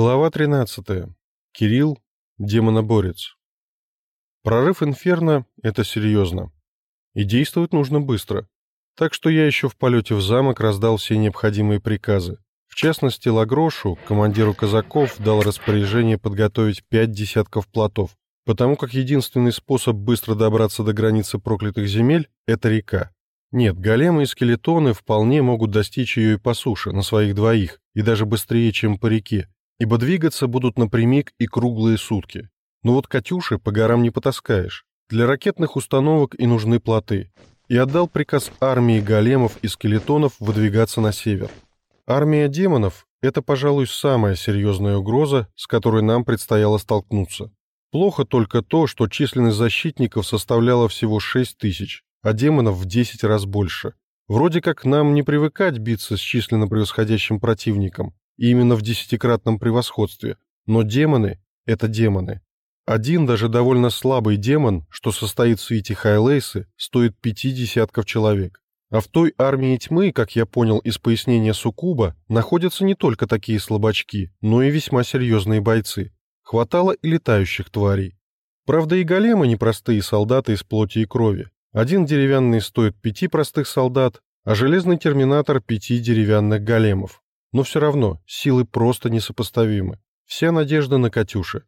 Глава 13. Кирилл, демоноборец. Прорыв Инферно — это серьезно. И действовать нужно быстро. Так что я еще в полете в замок раздал все необходимые приказы. В частности, Лагрошу, командиру казаков, дал распоряжение подготовить пять десятков плотов, потому как единственный способ быстро добраться до границы проклятых земель — это река. Нет, големы и скелетоны вполне могут достичь ее и по суше, на своих двоих, и даже быстрее, чем по реке, ибо двигаться будут напрямик и круглые сутки. Но вот «Катюши» по горам не потаскаешь. Для ракетных установок и нужны плоты. И отдал приказ армии големов и скелетонов выдвигаться на север. Армия демонов — это, пожалуй, самая серьезная угроза, с которой нам предстояло столкнуться. Плохо только то, что численность защитников составляла всего 6 тысяч, а демонов в 10 раз больше. Вроде как нам не привыкать биться с численно превосходящим противником, именно в десятикратном превосходстве. Но демоны — это демоны. Один даже довольно слабый демон, что состоит в свите Хайлейсы, стоит пяти десятков человек. А в той армии тьмы, как я понял из пояснения Сукуба, находятся не только такие слабачки, но и весьма серьезные бойцы. Хватало и летающих тварей. Правда, и големы непростые солдаты из плоти и крови. Один деревянный стоит пяти простых солдат, а железный терминатор пяти деревянных големов. Но все равно силы просто несопоставимы. Вся надежда на «Катюши».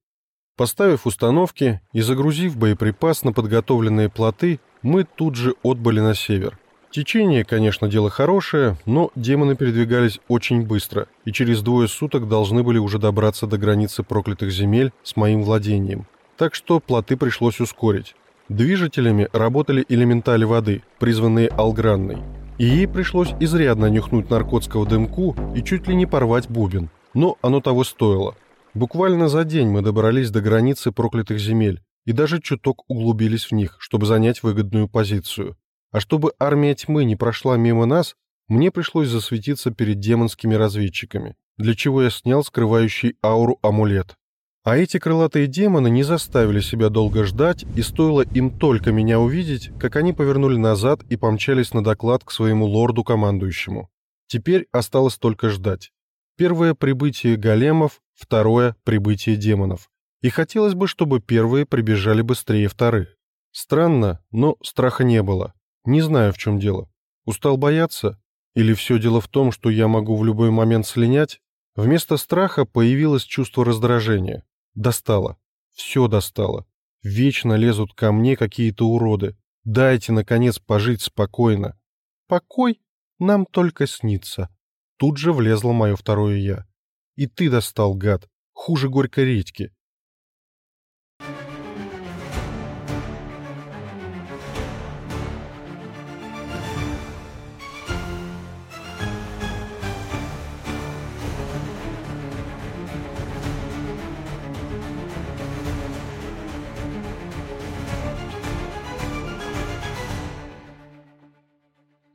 Поставив установки и загрузив боеприпас на подготовленные плоты, мы тут же отбыли на север. Течение, конечно, дело хорошее, но демоны передвигались очень быстро и через двое суток должны были уже добраться до границы проклятых земель с моим владением. Так что плоты пришлось ускорить. Движителями работали элементали воды, призванные Алгранной и ей пришлось изрядно нюхнуть наркотского дымку и чуть ли не порвать бубен. Но оно того стоило. Буквально за день мы добрались до границы проклятых земель и даже чуток углубились в них, чтобы занять выгодную позицию. А чтобы армия тьмы не прошла мимо нас, мне пришлось засветиться перед демонскими разведчиками, для чего я снял скрывающий ауру амулет. А эти крылатые демоны не заставили себя долго ждать, и стоило им только меня увидеть, как они повернули назад и помчались на доклад к своему лорду-командующему. Теперь осталось только ждать. Первое прибытие големов, второе прибытие демонов. И хотелось бы, чтобы первые прибежали быстрее вторых. Странно, но страха не было. Не знаю, в чем дело. Устал бояться? Или все дело в том, что я могу в любой момент слинять? Вместо страха появилось чувство раздражения. Достало. Все достало. Вечно лезут ко мне какие-то уроды. Дайте, наконец, пожить спокойно. Покой нам только снится. Тут же влезло мое второе «я». И ты достал, гад, хуже горькой редьки.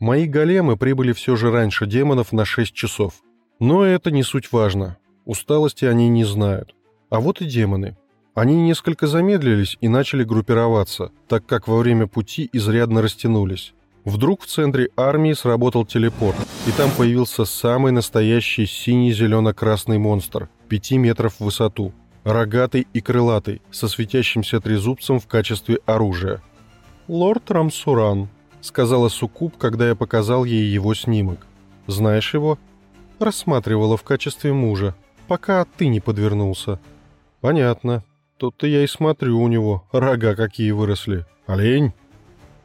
Мои големы прибыли все же раньше демонов на 6 часов. Но это не суть важно. Усталости они не знают. А вот и демоны. Они несколько замедлились и начали группироваться, так как во время пути изрядно растянулись. Вдруг в центре армии сработал телепорт, и там появился самый настоящий синий-зелено-красный монстр, 5 метров в высоту, рогатый и крылатый, со светящимся трезубцем в качестве оружия. «Лорд Рамсуран», сказала Сукуб, когда я показал ей его снимок. «Знаешь его?» «Рассматривала в качестве мужа, пока ты не подвернулся». «Понятно. Тут-то я и смотрю у него, рога какие выросли. Олень!»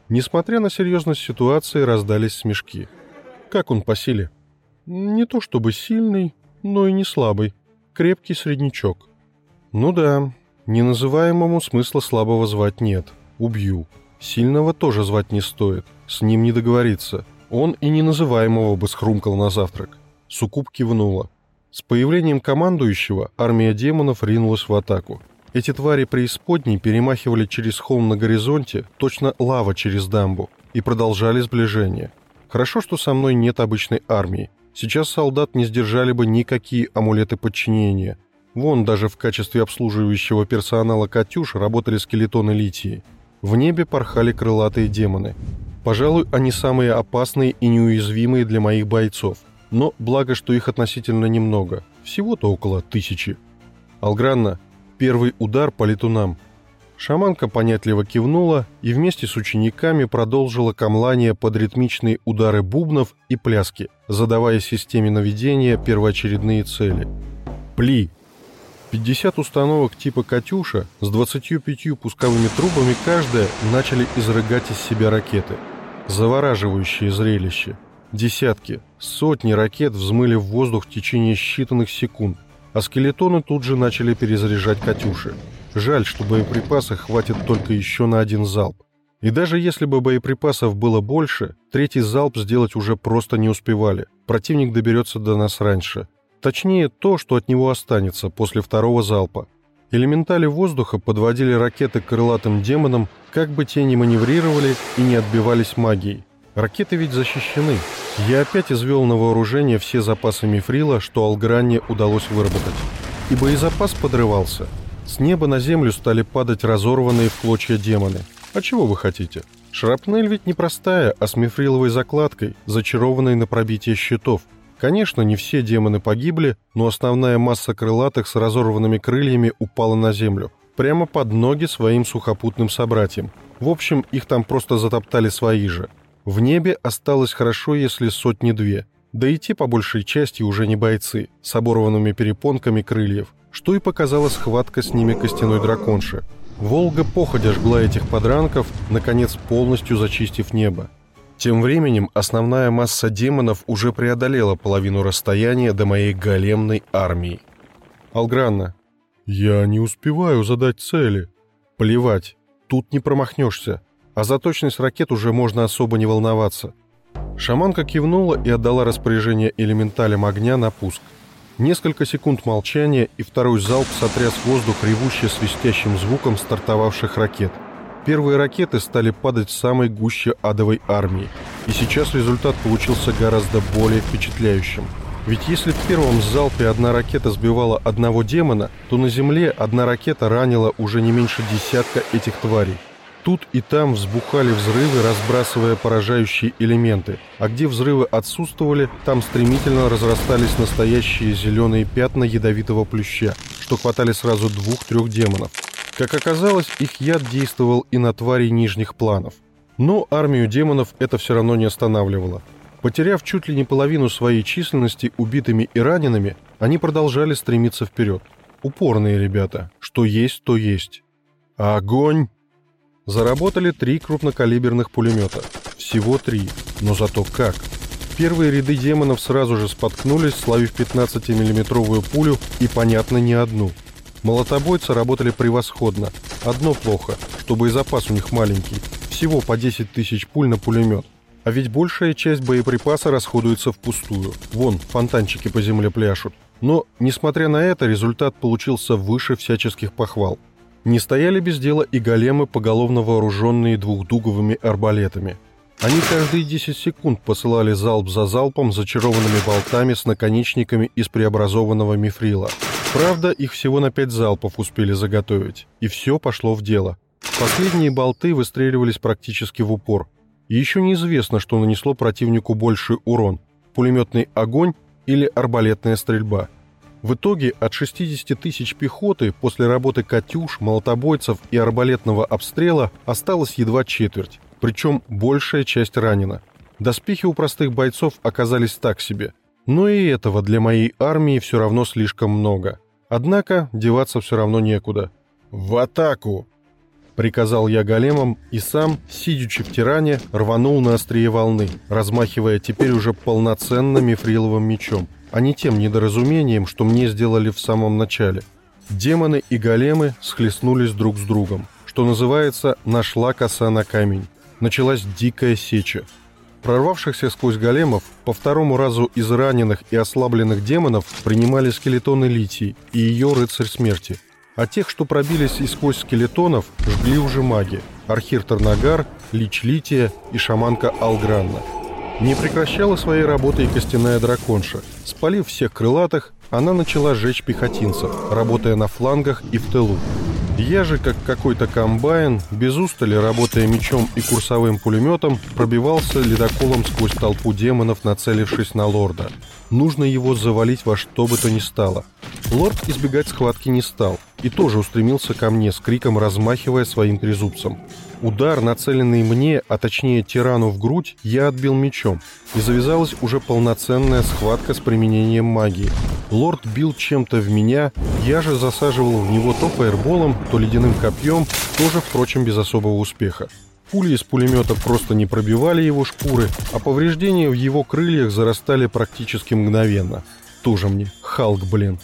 Несмотря на серьезность ситуации, раздались смешки. «Как он по силе?» «Не то чтобы сильный, но и не слабый. Крепкий среднячок». «Ну да, неназываемому смысла слабого звать нет. Убью». Сильного тоже звать не стоит, с ним не договориться. Он и неназываемого бы схрумкал на завтрак. Сукуб кивнула. С появлением командующего армия демонов ринулась в атаку. Эти твари преисподней перемахивали через холм на горизонте, точно лава через дамбу, и продолжали сближение. Хорошо, что со мной нет обычной армии. Сейчас солдат не сдержали бы никакие амулеты подчинения. Вон даже в качестве обслуживающего персонала «Катюш» работали скелетоны литии. В небе порхали крылатые демоны. Пожалуй, они самые опасные и неуязвимые для моих бойцов. но благо, что их относительно немного, всего-то около тысячи. Алгранна, первый удар по летунам. Шаманка понятливо кивнула и вместе с учениками продолжила камлание под ритмичные удары бубнов и пляски, задавая системе наведения первоочередные цели. Пли, 50 установок типа «Катюша» с 25 пусковыми трубами каждая начали изрыгать из себя ракеты. Завораживающее зрелище. Десятки, сотни ракет взмыли в воздух в течение считанных секунд, а скелетоны тут же начали перезаряжать «Катюши». Жаль, что боеприпасов хватит только еще на один залп. И даже если бы боеприпасов было больше, третий залп сделать уже просто не успевали. Противник доберется до нас раньше – Точнее, то, что от него останется после второго залпа. Элементали воздуха подводили ракеты к крылатым демонам, как бы те ни маневрировали и не отбивались магией. Ракеты ведь защищены. Я опять извел на вооружение все запасы мифрила, что Алгранне удалось выработать. И боезапас подрывался. С неба на землю стали падать разорванные в клочья демоны. А чего вы хотите? Шрапнель ведь непростая, а с мифриловой закладкой, зачарованной на пробитие щитов – Конечно, не все демоны погибли, но основная масса крылатых с разорванными крыльями упала на землю, прямо под ноги своим сухопутным собратьям. В общем, их там просто затоптали свои же. В небе осталось хорошо, если сотни-две. Да и те, по большей части, уже не бойцы, с оборванными перепонками крыльев, что и показала схватка с ними костяной драконши. Волга походя жгла этих подранков, наконец полностью зачистив небо. Тем временем основная масса демонов уже преодолела половину расстояния до моей големной армии. Алгранна. «Я не успеваю задать цели». «Плевать, тут не промахнешься, а за точность ракет уже можно особо не волноваться». Шаманка кивнула и отдала распоряжение элементалям огня на пуск. Несколько секунд молчания, и второй залп сотряс воздух ревуще свистящим звуком стартовавших ракет – Первые ракеты стали падать в самой гуще адовой армии, и сейчас результат получился гораздо более впечатляющим. Ведь если в первом залпе одна ракета сбивала одного демона, то на Земле одна ракета ранила уже не меньше десятка этих тварей. Тут и там взбухали взрывы, разбрасывая поражающие элементы, а где взрывы отсутствовали, там стремительно разрастались настоящие зеленые пятна ядовитого плюща, что хватали сразу двух-трех демонов. Как оказалось, их яд действовал и на твари нижних планов. Но армию демонов это все равно не останавливало. Потеряв чуть ли не половину своей численности убитыми и ранеными, они продолжали стремиться вперед. Упорные ребята. Что есть, то есть. Огонь! Заработали три крупнокалиберных пулемета. Всего три, но зато как. Первые ряды демонов сразу же споткнулись, славив 15-миллиметровую пулю и, понятно, не одну – Молотобойцы работали превосходно. Одно плохо, что боезапас у них маленький. Всего по 10 тысяч пуль на пулемет. А ведь большая часть боеприпаса расходуется впустую. Вон, фонтанчики по земле пляшут. Но, несмотря на это, результат получился выше всяческих похвал. Не стояли без дела и големы, поголовно вооруженные двухдуговыми арбалетами. Они каждые 10 секунд посылали залп за залпом зачарованными болтами с наконечниками из преобразованного мифрила – Правда, их всего на пять залпов успели заготовить, и все пошло в дело. Последние болты выстреливались практически в упор. И еще неизвестно, что нанесло противнику больший урон – пулеметный огонь или арбалетная стрельба. В итоге от 60 тысяч пехоты после работы «Катюш», молотобойцев и арбалетного обстрела осталось едва четверть, причем большая часть ранена. Доспехи у простых бойцов оказались так себе – но и этого для моей армии все равно слишком много. Однако деваться все равно некуда. «В атаку!» Приказал я големам и сам, сидячи в тиране, рванул на острие волны, размахивая теперь уже полноценно мифриловым мечом, а не тем недоразумением, что мне сделали в самом начале. Демоны и големы схлестнулись друг с другом. Что называется, нашла коса на камень. Началась дикая сеча. Прорвавшихся сквозь големов по второму разу из раненых и ослабленных демонов принимали скелетоны Литии и ее рыцарь смерти. А тех, что пробились и сквозь скелетонов, жгли уже маги – Архир Тарнагар, Лич Лития и шаманка Алгранна. Не прекращала своей работы и костяная драконша. Спалив всех крылатых, она начала жечь пехотинцев, работая на флангах и в тылу. Я же, как какой-то комбайн, без устали, работая мечом и курсовым пулеметом, пробивался ледоколом сквозь толпу демонов, нацелившись на лорда. Нужно его завалить во что бы то ни стало. Лорд избегать схватки не стал и тоже устремился ко мне с криком, размахивая своим трезубцем. Удар, нацеленный мне, а точнее тирану в грудь, я отбил мечом, и завязалась уже полноценная схватка с применением магии. Лорд бил чем-то в меня, я же засаживал в него то фаерболом, то ледяным копьем, тоже, впрочем, без особого успеха. Пули из пулемета просто не пробивали его шкуры, а повреждения в его крыльях зарастали практически мгновенно. Тоже мне, Халк, блин.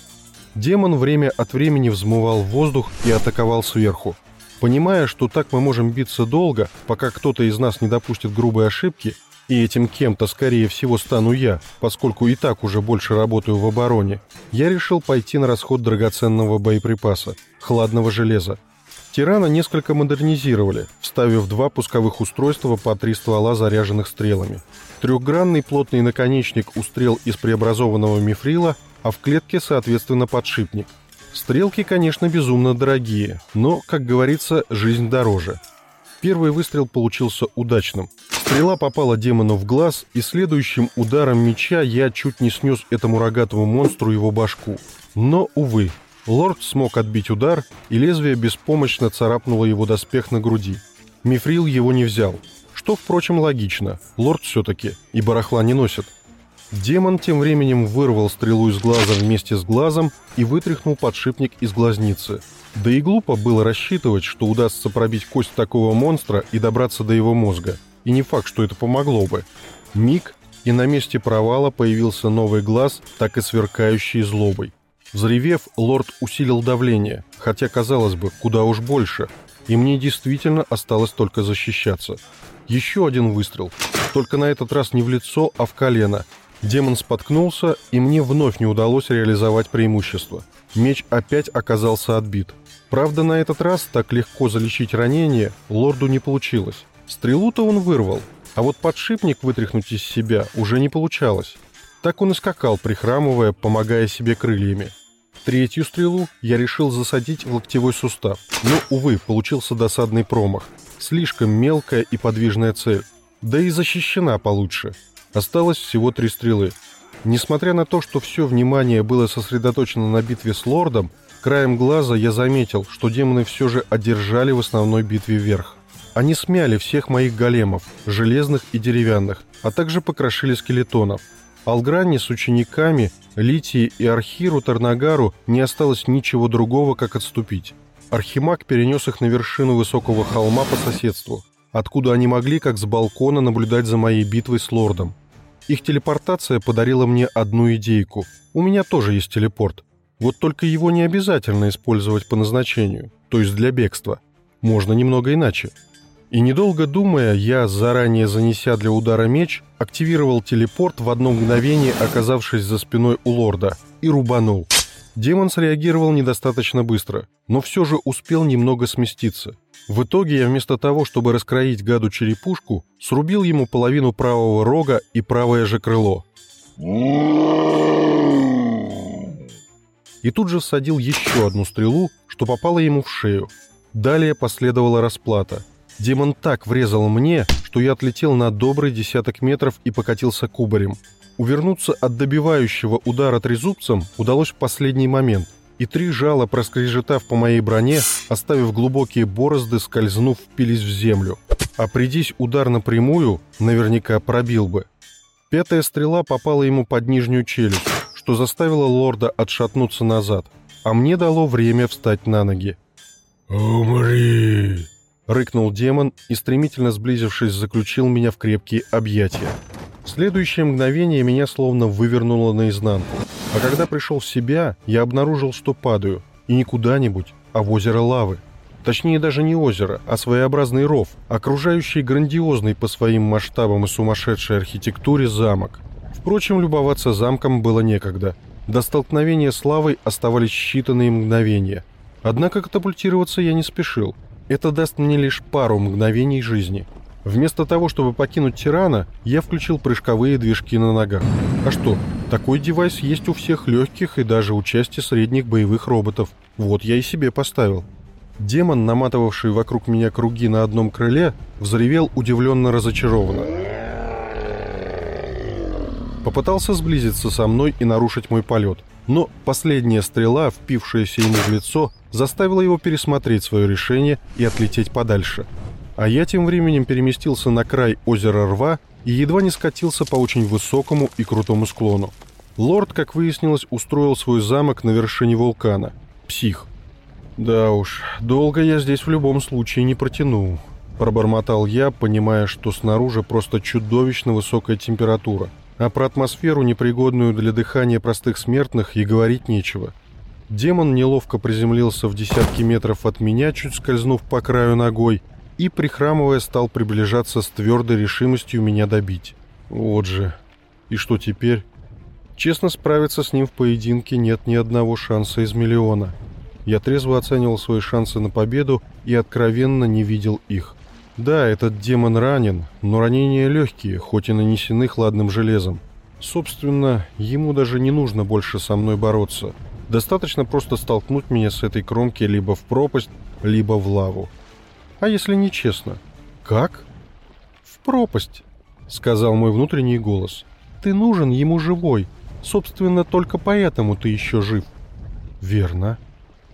Демон время от времени взмывал воздух и атаковал сверху. Понимая, что так мы можем биться долго, пока кто-то из нас не допустит грубой ошибки, и этим кем-то, скорее всего, стану я, поскольку и так уже больше работаю в обороне, я решил пойти на расход драгоценного боеприпаса – хладного железа. Тирана несколько модернизировали, вставив два пусковых устройства по три ствола, заряженных стрелами. Трехгранный плотный наконечник у стрел из преобразованного мифрила, а в клетке, соответственно, подшипник – Стрелки, конечно, безумно дорогие, но, как говорится, жизнь дороже. Первый выстрел получился удачным. Стрела попала демону в глаз, и следующим ударом меча я чуть не снес этому рогатому монстру его башку. Но, увы, лорд смог отбить удар, и лезвие беспомощно царапнуло его доспех на груди. Мифрил его не взял. Что, впрочем, логично. Лорд все-таки, и барахла не носит. Демон тем временем вырвал стрелу из глаза вместе с глазом и вытряхнул подшипник из глазницы. Да и глупо было рассчитывать, что удастся пробить кость такого монстра и добраться до его мозга. И не факт, что это помогло бы. Миг, и на месте провала появился новый глаз, так и сверкающий злобой. Взревев, лорд усилил давление, хотя, казалось бы, куда уж больше, и мне действительно осталось только защищаться. Еще один выстрел, только на этот раз не в лицо, а в колено, Демон споткнулся, и мне вновь не удалось реализовать преимущество. Меч опять оказался отбит. Правда, на этот раз так легко залечить ранение лорду не получилось. Стрелу-то он вырвал, а вот подшипник вытряхнуть из себя уже не получалось. Так он и скакал, прихрамывая, помогая себе крыльями. Третью стрелу я решил засадить в локтевой сустав, но, увы, получился досадный промах. Слишком мелкая и подвижная цель. Да и защищена получше. Осталось всего три стрелы. Несмотря на то, что все внимание было сосредоточено на битве с лордом, краем глаза я заметил, что демоны все же одержали в основной битве верх. Они смяли всех моих големов, железных и деревянных, а также покрошили скелетонов. Алгране с учениками, Литии и Архиру Тарнагару не осталось ничего другого, как отступить. Архимаг перенес их на вершину высокого холма по соседству, откуда они могли, как с балкона, наблюдать за моей битвой с лордом. Их телепортация подарила мне одну идейку. У меня тоже есть телепорт. Вот только его не обязательно использовать по назначению, то есть для бегства. Можно немного иначе. И недолго думая, я, заранее занеся для удара меч, активировал телепорт в одно мгновение, оказавшись за спиной у лорда, и рубанул. Демон среагировал недостаточно быстро, но все же успел немного сместиться – в итоге я вместо того, чтобы раскроить гаду черепушку, срубил ему половину правого рога и правое же крыло. И тут же всадил еще одну стрелу, что попала ему в шею. Далее последовала расплата. Демон так врезал мне, что я отлетел на добрый десяток метров и покатился кубарем. Увернуться от добивающего удара трезубцем удалось в последний момент, и три жала, проскрежетав по моей броне, оставив глубокие борозды, скользнув, впились в землю. А придись удар напрямую, наверняка пробил бы. Пятая стрела попала ему под нижнюю челюсть, что заставило лорда отшатнуться назад, а мне дало время встать на ноги. «Умри!» — рыкнул демон и, стремительно сблизившись, заключил меня в крепкие объятия. Следующее мгновение меня словно вывернуло наизнанку. А когда пришел в себя, я обнаружил, что падаю. И не куда-нибудь, а в озеро лавы. Точнее, даже не озеро, а своеобразный ров, окружающий грандиозный по своим масштабам и сумасшедшей архитектуре замок. Впрочем, любоваться замком было некогда. До столкновения с лавой оставались считанные мгновения. Однако катапультироваться я не спешил. Это даст мне лишь пару мгновений жизни – Вместо того, чтобы покинуть тирана, я включил прыжковые движки на ногах. А что, такой девайс есть у всех легких и даже у части средних боевых роботов. Вот я и себе поставил. Демон, наматывавший вокруг меня круги на одном крыле, взревел удивленно разочарованно. Попытался сблизиться со мной и нарушить мой полет, но последняя стрела, впившаяся ему в лицо, заставила его пересмотреть свое решение и отлететь подальше – а я тем временем переместился на край озера Рва и едва не скатился по очень высокому и крутому склону. Лорд, как выяснилось, устроил свой замок на вершине вулкана. Псих. «Да уж, долго я здесь в любом случае не протяну», – пробормотал я, понимая, что снаружи просто чудовищно высокая температура, а про атмосферу, непригодную для дыхания простых смертных, и говорить нечего. Демон неловко приземлился в десятки метров от меня, чуть скользнув по краю ногой – и, прихрамывая, стал приближаться с твердой решимостью меня добить. Вот же. И что теперь? Честно, справиться с ним в поединке нет ни одного шанса из миллиона. Я трезво оценивал свои шансы на победу и откровенно не видел их. Да, этот демон ранен, но ранения легкие, хоть и нанесены хладным железом. Собственно, ему даже не нужно больше со мной бороться. Достаточно просто столкнуть меня с этой кромки либо в пропасть, либо в лаву. А если нечестно? Как? В пропасть, сказал мой внутренний голос. Ты нужен ему живой. Собственно, только поэтому ты еще жив. Верно.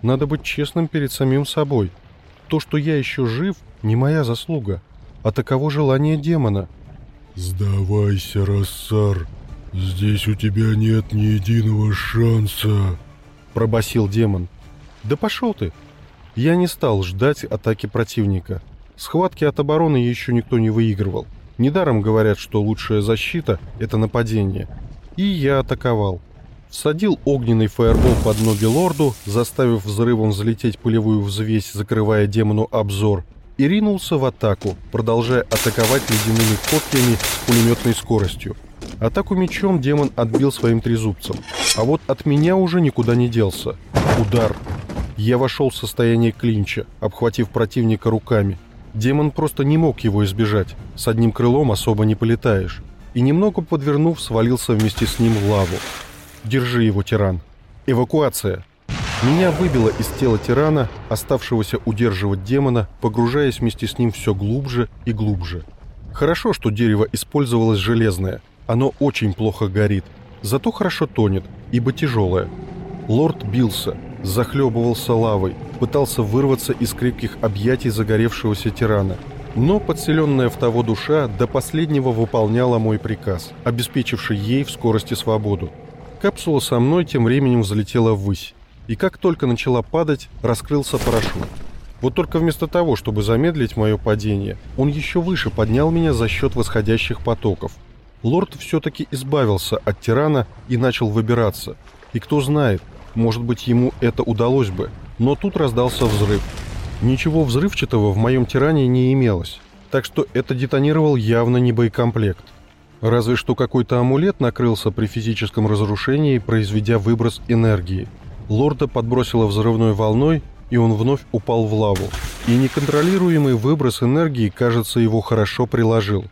Надо быть честным перед самим собой. То, что я еще жив, не моя заслуга, а таково желание демона. «Сдавайся, Рассар. Здесь у тебя нет ни единого шанса», — пробасил демон. «Да пошел ты!» Я не стал ждать атаки противника. Схватки от обороны еще никто не выигрывал. Недаром говорят, что лучшая защита – это нападение. И я атаковал. Всадил огненный фаербол под ноги лорду, заставив взрывом взлететь пылевую взвесь, закрывая демону обзор, и ринулся в атаку, продолжая атаковать ледяными копьями с пулеметной скоростью. Атаку мечом демон отбил своим трезубцем, а вот от меня уже никуда не делся. Удар, я вошел в состояние клинча, обхватив противника руками. Демон просто не мог его избежать. С одним крылом особо не полетаешь. И немного подвернув, свалился вместе с ним в лаву. Держи его, тиран. Эвакуация. Меня выбило из тела тирана, оставшегося удерживать демона, погружаясь вместе с ним все глубже и глубже. Хорошо, что дерево использовалось железное. Оно очень плохо горит. Зато хорошо тонет, ибо тяжелое. Лорд бился, захлебывался лавой, пытался вырваться из крепких объятий загоревшегося тирана. Но подселенная в того душа до последнего выполняла мой приказ, обеспечивший ей в скорости свободу. Капсула со мной тем временем взлетела ввысь, и как только начала падать, раскрылся парашют. Вот только вместо того, чтобы замедлить мое падение, он еще выше поднял меня за счет восходящих потоков. Лорд все-таки избавился от тирана и начал выбираться. И кто знает, может быть, ему это удалось бы. Но тут раздался взрыв. Ничего взрывчатого в моем тиране не имелось. Так что это детонировал явно не боекомплект. Разве что какой-то амулет накрылся при физическом разрушении, произведя выброс энергии. Лорда подбросило взрывной волной, и он вновь упал в лаву. И неконтролируемый выброс энергии, кажется, его хорошо приложил.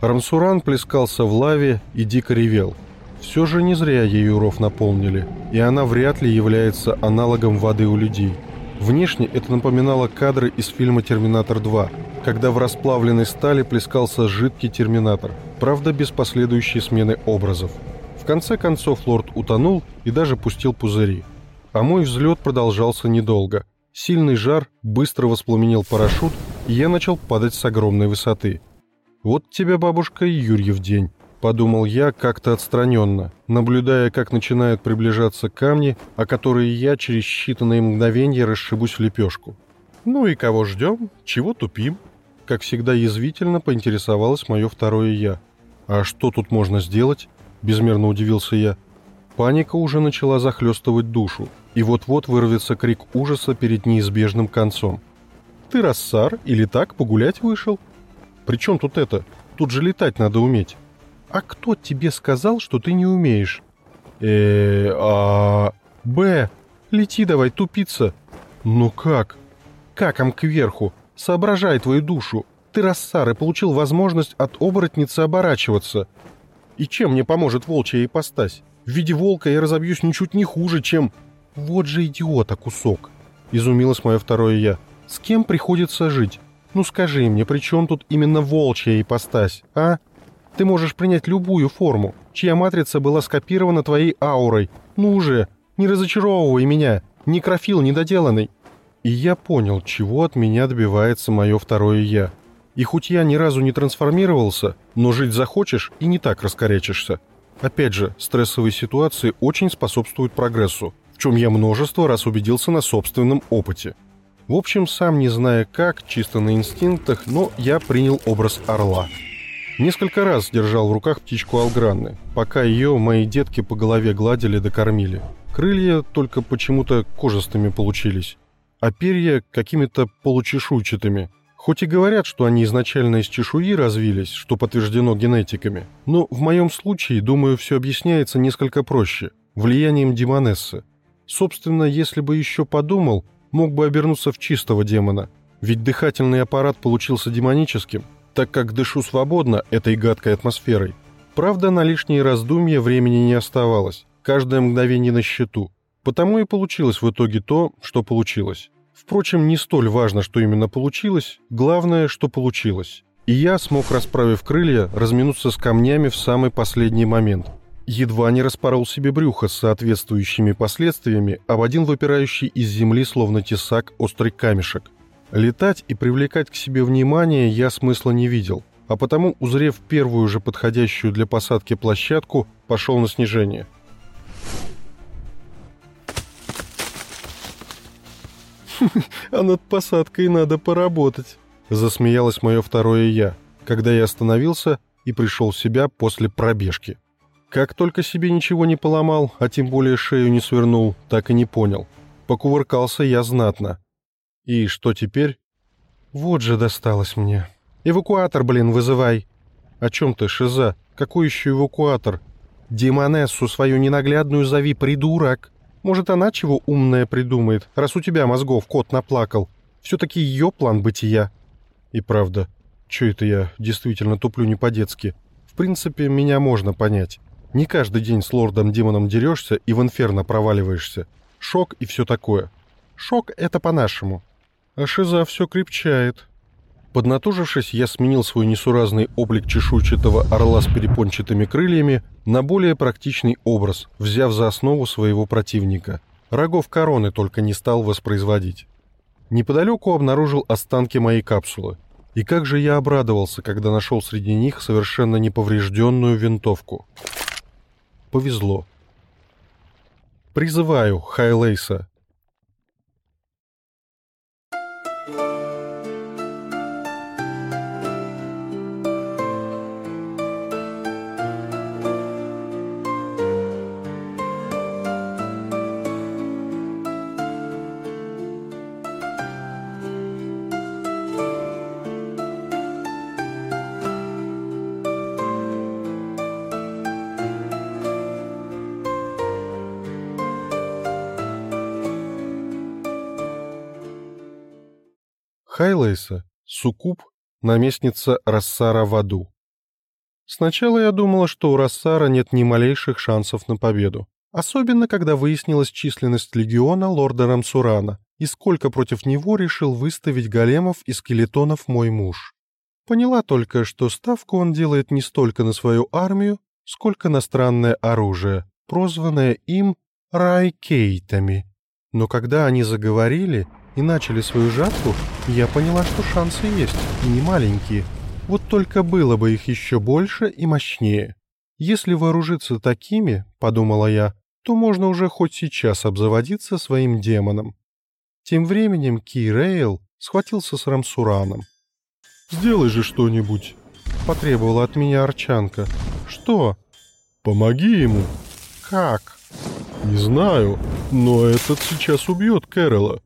Рамсуран плескался в лаве и дико ревел – все же не зря ею ров наполнили, и она вряд ли является аналогом воды у людей. Внешне это напоминало кадры из фильма «Терминатор 2», когда в расплавленной стали плескался жидкий терминатор, правда без последующей смены образов. В конце концов лорд утонул и даже пустил пузыри. А мой взлет продолжался недолго. Сильный жар быстро воспламенил парашют, и я начал падать с огромной высоты. Вот тебе, бабушка, и Юрьев день. Подумал я как-то отстраненно, наблюдая, как начинают приближаться камни, о которые я через считанные мгновения расшибусь в лепешку. «Ну и кого ждем? Чего тупим?» Как всегда язвительно поинтересовалось мое второе «я». «А что тут можно сделать?» – безмерно удивился я. Паника уже начала захлестывать душу, и вот-вот вырвется крик ужаса перед неизбежным концом. «Ты рассар или так погулять вышел?» «При чем тут это? Тут же летать надо уметь». «А кто тебе сказал, что ты не умеешь?» э а «Б, лети давай, тупица!» «Ну как?» «Каком кверху? Соображай твою душу! Ты, Рассар, и получил возможность от оборотницы оборачиваться. И чем мне поможет волчья ипостась? В виде волка я разобьюсь ничуть не хуже, чем... Вот же идиота кусок. Изумилось мое второе «я». С кем приходится жить? Ну скажи мне, при чем тут именно волчья ипостась, а? Ты можешь принять любую форму, чья матрица была скопирована твоей аурой. Ну уже, не разочаровывай меня, некрофил недоделанный. И я понял, чего от меня добивается мое второе «я». И хоть я ни разу не трансформировался, но жить захочешь и не так раскорячишься. Опять же, стрессовые ситуации очень способствуют прогрессу, в чем я множество раз убедился на собственном опыте. В общем, сам не зная как, чисто на инстинктах, но я принял образ орла. Несколько раз держал в руках птичку Алгранны, пока ее мои детки по голове гладили да кормили. Крылья только почему-то кожистыми получились, а перья какими-то получешуйчатыми – Хоть и говорят, что они изначально из чешуи развились, что подтверждено генетиками, но в моем случае, думаю, все объясняется несколько проще – влиянием демонессы. Собственно, если бы еще подумал, мог бы обернуться в чистого демона, ведь дыхательный аппарат получился демоническим, так как дышу свободно этой гадкой атмосферой. Правда, на лишние раздумья времени не оставалось, каждое мгновение на счету, потому и получилось в итоге то, что получилось. Впрочем, не столь важно, что именно получилось, главное, что получилось. И я смог, расправив крылья, разминуться с камнями в самый последний момент. Едва не распорол себе брюхо с соответствующими последствиями об один выпирающий из земли словно тесак острый камешек. Летать и привлекать к себе внимание я смысла не видел, а потому, узрев первую же подходящую для посадки площадку, пошел на снижение – а над посадкой надо поработать», — засмеялось мое второе «я», когда я остановился и пришел в себя после пробежки. Как только себе ничего не поломал, а тем более шею не свернул, так и не понял. Покувыркался я знатно. И что теперь? Вот же досталось мне. Эвакуатор, блин, вызывай. О чем ты, Шиза? Какой еще эвакуатор? Демонессу свою ненаглядную зови, придурок. Может, она чего умное придумает, раз у тебя мозгов кот наплакал. Все-таки ее план бытия. И правда, что это я действительно туплю не по-детски? В принципе, меня можно понять. Не каждый день с лордом-демоном дерешься и в инферно проваливаешься. Шок и все такое. Шок — это по-нашему. А шиза все крепчает. Поднатужившись, я сменил свой несуразный облик чешуйчатого орла с перепончатыми крыльями на более практичный образ, взяв за основу своего противника. Рогов короны только не стал воспроизводить. Неподалеку обнаружил останки моей капсулы. И как же я обрадовался, когда нашел среди них совершенно неповрежденную винтовку. Повезло. Призываю Хайлейса, Хайлейса, Сукуб, наместница Рассара в аду. Сначала я думала, что у Рассара нет ни малейших шансов на победу. Особенно, когда выяснилась численность легиона лорда Рамсурана и сколько против него решил выставить големов и скелетонов мой муж. Поняла только, что ставку он делает не столько на свою армию, сколько на странное оружие, прозванное им Райкейтами. Но когда они заговорили, и начали свою жатву, я поняла, что шансы есть, и не маленькие. Вот только было бы их еще больше и мощнее. Если вооружиться такими, подумала я, то можно уже хоть сейчас обзаводиться своим демоном. Тем временем Ки Рейл схватился с Рамсураном. «Сделай же что-нибудь», — потребовала от меня Арчанка. «Что?» «Помоги ему». «Как?» «Не знаю, но этот сейчас убьет Кэрола.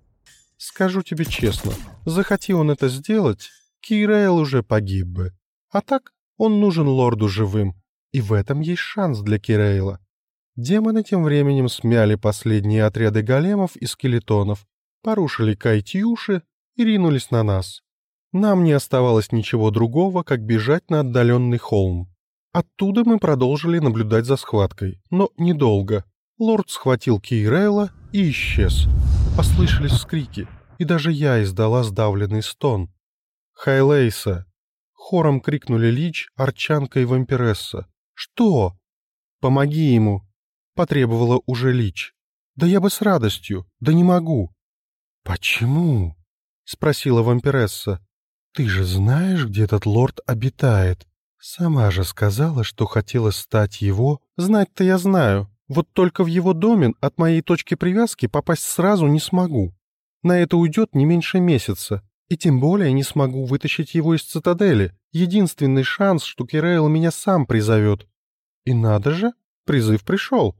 Скажу тебе честно, захоти он это сделать, Кирайл уже погиб бы. А так, он нужен лорду живым, и в этом есть шанс для Кирейла. Демоны тем временем смяли последние отряды големов и скелетонов, порушили кайтюши и ринулись на нас. Нам не оставалось ничего другого, как бежать на отдаленный холм. Оттуда мы продолжили наблюдать за схваткой, но недолго. Лорд схватил Кейрейла и исчез. Послышались вскрики, и даже я издала сдавленный стон. «Хайлейса!» Хором крикнули Лич, Арчанка и Вампиресса. «Что?» «Помоги ему!» Потребовала уже Лич. «Да я бы с радостью, да не могу». «Почему?» — спросила вампиресса. «Ты же знаешь, где этот лорд обитает. Сама же сказала, что хотела стать его. Знать-то я знаю. Вот только в его домен от моей точки привязки попасть сразу не смогу. На это уйдет не меньше месяца. И тем более не смогу вытащить его из цитадели. Единственный шанс, что Кирейл меня сам призовет. И надо же, призыв пришел.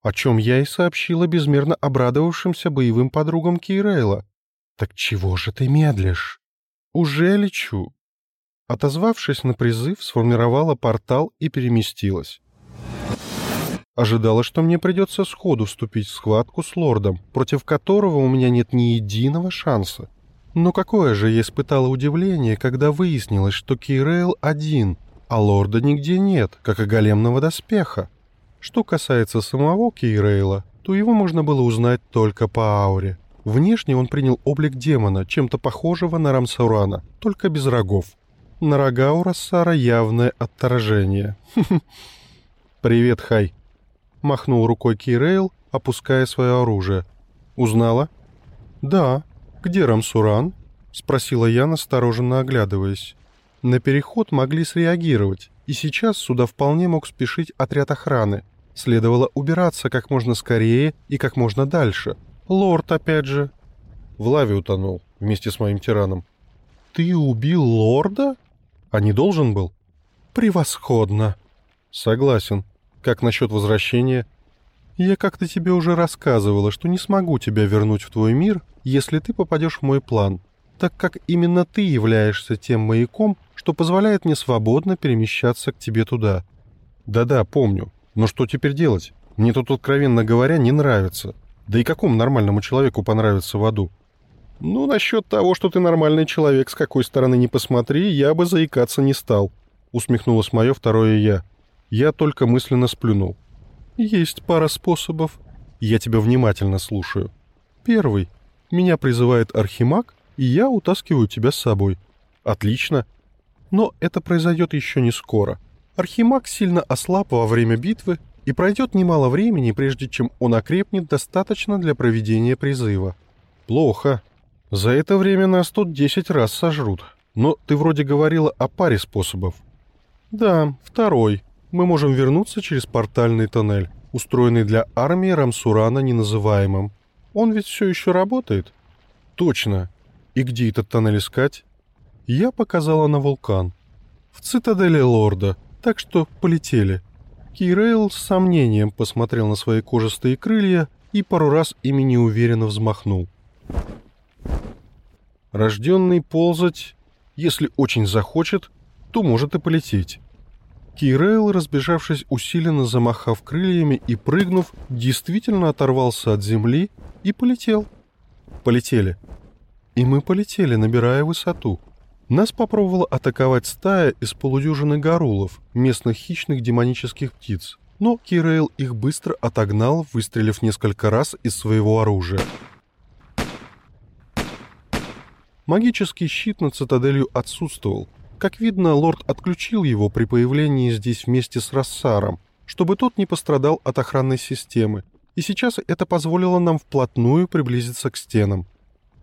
О чем я и сообщила безмерно обрадовавшимся боевым подругам Кирейла. «Так чего же ты медлишь?» «Уже лечу». Отозвавшись на призыв, сформировала портал и переместилась. Ожидала, что мне придется сходу вступить в схватку с лордом, против которого у меня нет ни единого шанса. Но какое же я испытала удивление, когда выяснилось, что Кирейл один, а лорда нигде нет, как и големного доспеха. Что касается самого Кейрейла, то его можно было узнать только по ауре. Внешне он принял облик демона, чем-то похожего на Рамсаурана, только без рогов. На рога у Рассара явное отторжение. «Привет, Хай!» — махнул рукой Кейрейл, опуская свое оружие. «Узнала?» «Да. Где Рамсуран?» — спросила я, настороженно оглядываясь. На переход могли среагировать, и сейчас сюда вполне мог спешить отряд охраны. Следовало убираться как можно скорее и как можно дальше. Лорд, опять же. В лаве утонул вместе с моим тираном. «Ты убил лорда?» «А не должен был?» «Превосходно!» «Согласен. Как насчет возвращения?» «Я как-то тебе уже рассказывала, что не смогу тебя вернуть в твой мир, если ты попадешь в мой план, так как именно ты являешься тем маяком, что позволяет мне свободно перемещаться к тебе туда. Да-да, помню. Но что теперь делать? Мне тут, откровенно говоря, не нравится. Да и какому нормальному человеку понравится в аду? Ну, насчет того, что ты нормальный человек, с какой стороны не посмотри, я бы заикаться не стал. Усмехнулось мое второе «я». Я только мысленно сплюнул. Есть пара способов. Я тебя внимательно слушаю. Первый. Меня призывает Архимаг, и я утаскиваю тебя с собой. Отлично. Но это произойдет еще не скоро. Архимаг сильно ослаб во время битвы, и пройдет немало времени, прежде чем он окрепнет достаточно для проведения призыва. Плохо. За это время нас тут десять раз сожрут. Но ты вроде говорила о паре способов. Да, второй. Мы можем вернуться через портальный тоннель, устроенный для армии Рамсурана неназываемым. Он ведь все еще работает? Точно. И где этот тоннель искать? Я показала на вулкан. В цитадели лорда, так что полетели. Кирейл с сомнением посмотрел на свои кожистые крылья и пару раз ими неуверенно взмахнул. Рожденный ползать, если очень захочет, то может и полететь. Кирейл, разбежавшись усиленно замахав крыльями и прыгнув, действительно оторвался от земли и полетел. Полетели. И мы полетели, набирая высоту. Нас попробовала атаковать стая из полудюжины горулов, местных хищных демонических птиц. Но Кирейл их быстро отогнал, выстрелив несколько раз из своего оружия. Магический щит над цитаделью отсутствовал. Как видно, лорд отключил его при появлении здесь вместе с Рассаром, чтобы тот не пострадал от охранной системы, и сейчас это позволило нам вплотную приблизиться к стенам.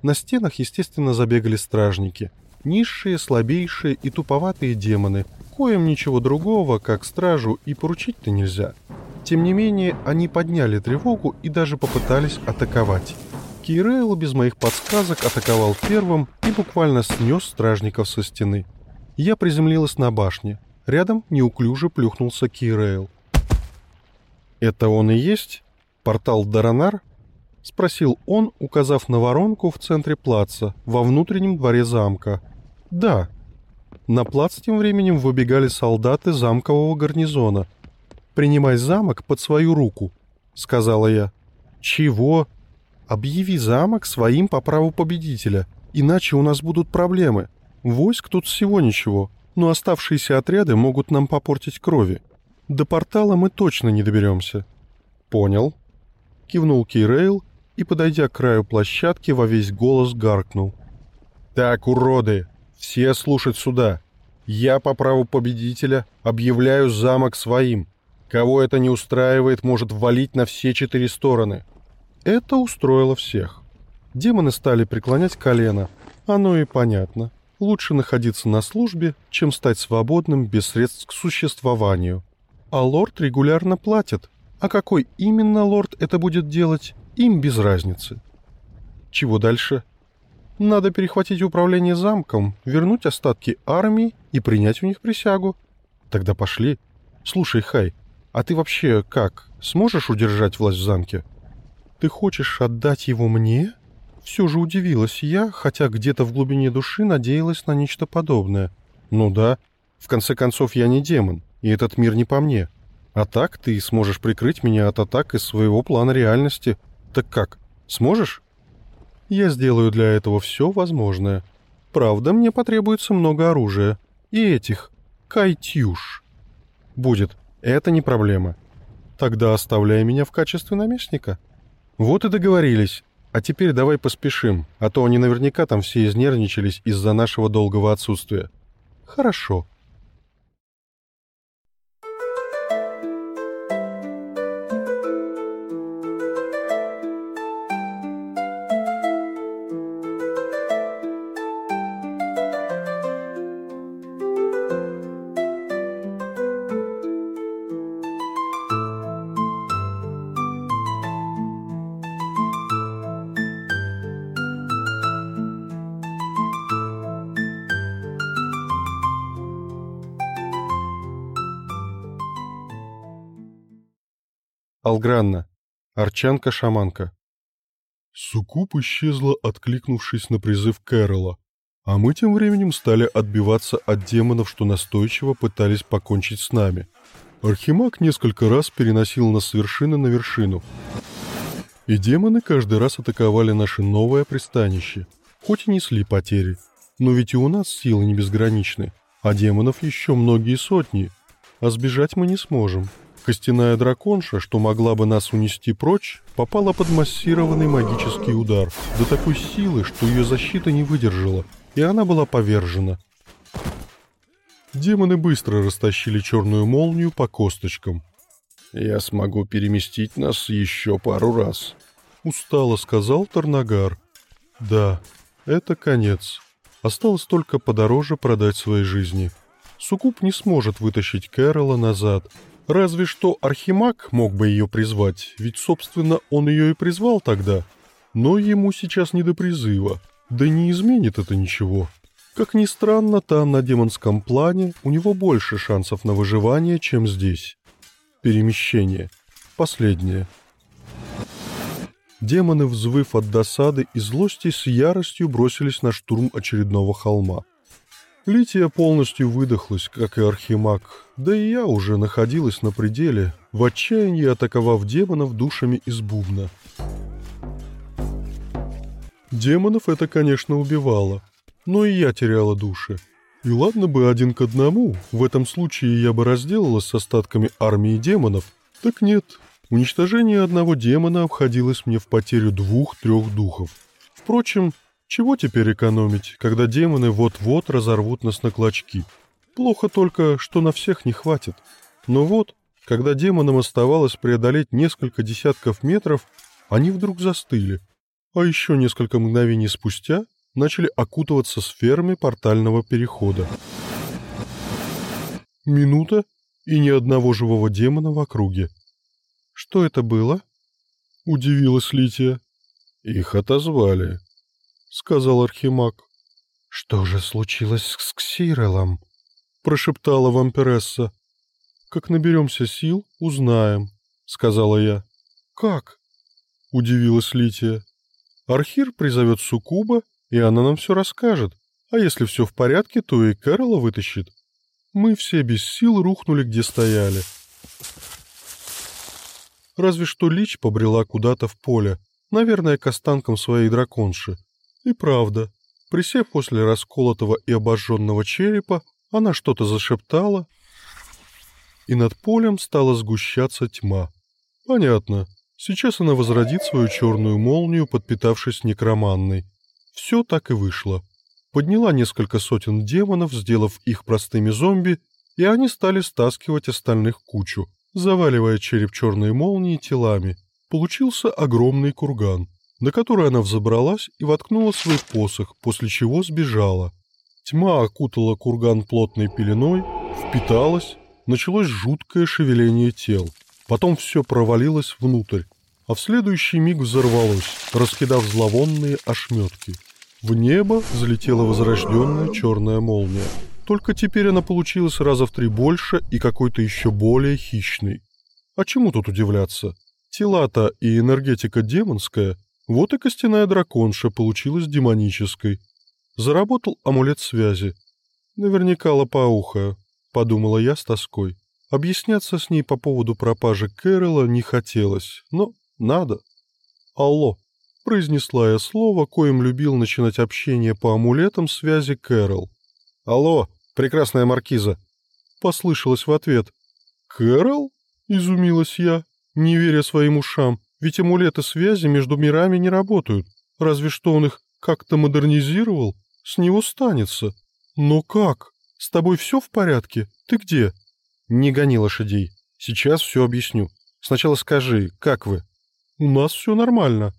На стенах, естественно, забегали стражники — Низшие, слабейшие и туповатые демоны, коим ничего другого, как стражу, и поручить-то нельзя. Тем не менее, они подняли тревогу и даже попытались атаковать. Кирейл без моих подсказок атаковал первым и буквально снес стражников со стены. Я приземлилась на башне. Рядом неуклюже плюхнулся Кирейл. «Это он и есть? Портал Даранар?» — спросил он, указав на воронку в центре плаца, во внутреннем дворе замка — «Да». На плац тем временем выбегали солдаты замкового гарнизона. «Принимай замок под свою руку», — сказала я. «Чего?» «Объяви замок своим по праву победителя, иначе у нас будут проблемы. Войск тут всего ничего, но оставшиеся отряды могут нам попортить крови. До портала мы точно не доберемся». «Понял», — кивнул Кейрейл и, подойдя к краю площадки, во весь голос гаркнул. «Так, уроды, все слушать сюда. Я по праву победителя объявляю замок своим. Кого это не устраивает, может валить на все четыре стороны». Это устроило всех. Демоны стали преклонять колено. Оно и понятно. Лучше находиться на службе, чем стать свободным без средств к существованию. А лорд регулярно платит. А какой именно лорд это будет делать, им без разницы. Чего дальше? Надо перехватить управление замком, вернуть остатки армии и принять у них присягу. Тогда пошли. Слушай, Хай, а ты вообще как, сможешь удержать власть в замке? Ты хочешь отдать его мне? Все же удивилась я, хотя где-то в глубине души надеялась на нечто подобное. Ну да, в конце концов я не демон, и этот мир не по мне. А так ты сможешь прикрыть меня от атак из своего плана реальности. Так как, сможешь? Я сделаю для этого все возможное. Правда, мне потребуется много оружия. И этих. Кайтюш. Будет. Это не проблема. Тогда оставляй меня в качестве наместника. Вот и договорились. А теперь давай поспешим, а то они наверняка там все изнервничались из-за нашего долгого отсутствия. Хорошо. Алгранна. Арчанка-шаманка. Суккуб исчезла, откликнувшись на призыв Кэрола, а мы тем временем стали отбиваться от демонов, что настойчиво пытались покончить с нами. Архимаг несколько раз переносил нас с вершины на вершину. И демоны каждый раз атаковали наше новое пристанище, хоть и несли потери. Но ведь и у нас силы не безграничны, а демонов еще многие сотни, а сбежать мы не сможем. Костяная драконша, что могла бы нас унести прочь, попала под массированный магический удар до такой силы, что ее защита не выдержала, и она была повержена. Демоны быстро растащили черную молнию по косточкам. «Я смогу переместить нас еще пару раз», — устало сказал Тарнагар. «Да, это конец. Осталось только подороже продать свои жизни. Сукуб не сможет вытащить Кэрола назад, Разве что Архимаг мог бы ее призвать, ведь, собственно, он ее и призвал тогда. Но ему сейчас не до призыва, да не изменит это ничего. Как ни странно, там, на демонском плане, у него больше шансов на выживание, чем здесь. Перемещение. Последнее. Демоны, взвыв от досады и злости, с яростью бросились на штурм очередного холма. Лития полностью выдохлась, как и Архимаг, да и я уже находилась на пределе, в отчаянии атаковав демонов душами из бубна. Демонов это, конечно, убивало, но и я теряла души. И ладно бы один к одному, в этом случае я бы разделалась с остатками армии демонов, так нет, уничтожение одного демона обходилось мне в потерю двух-трех духов. Впрочем, чего теперь экономить, когда демоны вот-вот разорвут нас на клочки? Плохо только, что на всех не хватит. Но вот, когда демонам оставалось преодолеть несколько десятков метров, они вдруг застыли, а еще несколько мгновений спустя начали окутываться сферами портального перехода. Минута, и ни одного живого демона в округе. «Что это было?» — удивилась Лития. «Их отозвали», сказал Архимаг. «Что же случилось с Ксирелом?» — прошептала вампиресса. «Как наберемся сил, узнаем», — сказала я. «Как?» — удивилась Лития. «Архир призовет Сукуба, и она нам все расскажет. А если все в порядке, то и Кэрола вытащит». Мы все без сил рухнули, где стояли. Разве что Лич побрела куда-то в поле, наверное, к останкам своей драконши. И правда, Присев после расколотого и обожженного черепа, она что-то зашептала, и над полем стала сгущаться тьма. Понятно. Сейчас она возродит свою черную молнию, подпитавшись некроманной. Все так и вышло. Подняла несколько сотен демонов, сделав их простыми зомби, и они стали стаскивать остальных кучу, заваливая череп черной молнии телами. Получился огромный курган, на который она взобралась и воткнула свой посох, после чего сбежала. Тьма окутала курган плотной пеленой, впиталась, началось жуткое шевеление тел. Потом все провалилось внутрь, а в следующий миг взорвалось, раскидав зловонные ошметки. В небо залетела возрожденная черная молния. Только теперь она получилась раза в три больше и какой-то еще более хищный. А чему тут удивляться? Тела-то и энергетика демонская, вот и костяная драконша получилась демонической. Заработал амулет связи. Наверняка лопоухая, подумала я с тоской. Объясняться с ней по поводу пропажи Кэрола не хотелось, но надо. Алло, произнесла я слово, коим любил начинать общение по амулетам связи Кэрол. Алло, прекрасная маркиза. Послышалось в ответ. Кэрол? Изумилась я, не веря своим ушам, ведь амулеты связи между мирами не работают. Разве что он их как-то модернизировал, с него станется. Но как? С тобой все в порядке? Ты где? Не гони лошадей. Сейчас все объясню. Сначала скажи, как вы? У нас все нормально.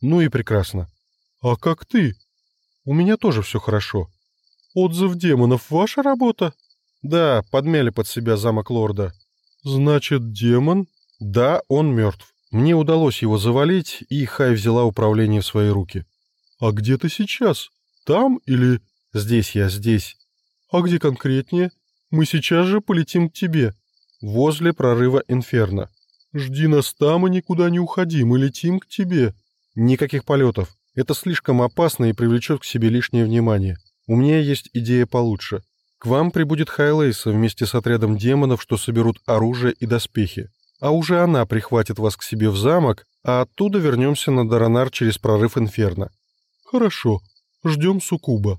Ну и прекрасно. А как ты? У меня тоже все хорошо. Отзыв демонов ваша работа? Да, подмяли под себя замок лорда. Значит, демон? Да, он мертв. Мне удалось его завалить, и Хай взяла управление в свои руки. А где ты сейчас? Там или... Здесь я, здесь. А где конкретнее? Мы сейчас же полетим к тебе. Возле прорыва Инферно. Жди нас там и никуда не уходи, мы летим к тебе. Никаких полетов. Это слишком опасно и привлечет к себе лишнее внимание. У меня есть идея получше. К вам прибудет Хайлейса вместе с отрядом демонов, что соберут оружие и доспехи. А уже она прихватит вас к себе в замок, а оттуда вернемся на Даранар через прорыв Инферно. Хорошо. Ждем Сукуба.